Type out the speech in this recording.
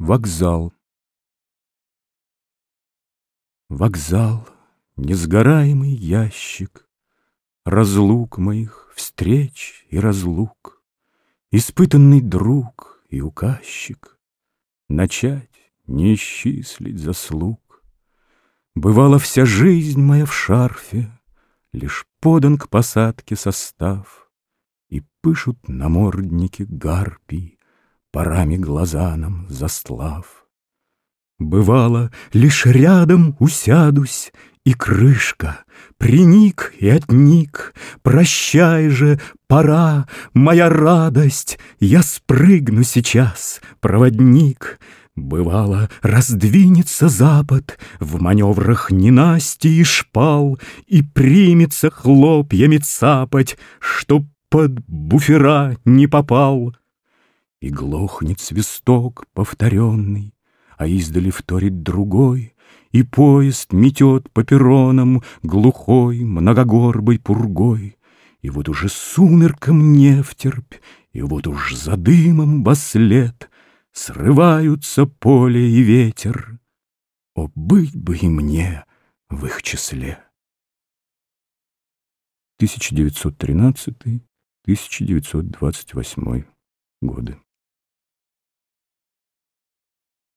Вокзал Вокзал, несгораемый ящик Разлук моих, встреч и разлук, Испытанный друг и указчик, Начать не исчислить заслуг. Бывала вся жизнь моя в шарфе, Лишь подан к посадке состав, И пышут намордники гарпий, Парами глаза нам застлав. Бывало, лишь рядом усядусь, И крышка, приник и отник, Прощай же, пора, моя радость, Я спрыгну сейчас, проводник. Бывало, раздвинется запад В маневрах ненасти и шпал И примется хлопьями цапать, Чтоб под буфера не попал. И глохнет свисток повторенный, А издали вторит другой, И поезд метет по перронам Глухой, многогорбой пургой. И вот уже сумерком не втерпь, И вот уж за дымом во след Срываются поле и ветер. О, быть бы и мне в их числе! 1913-1928 годы.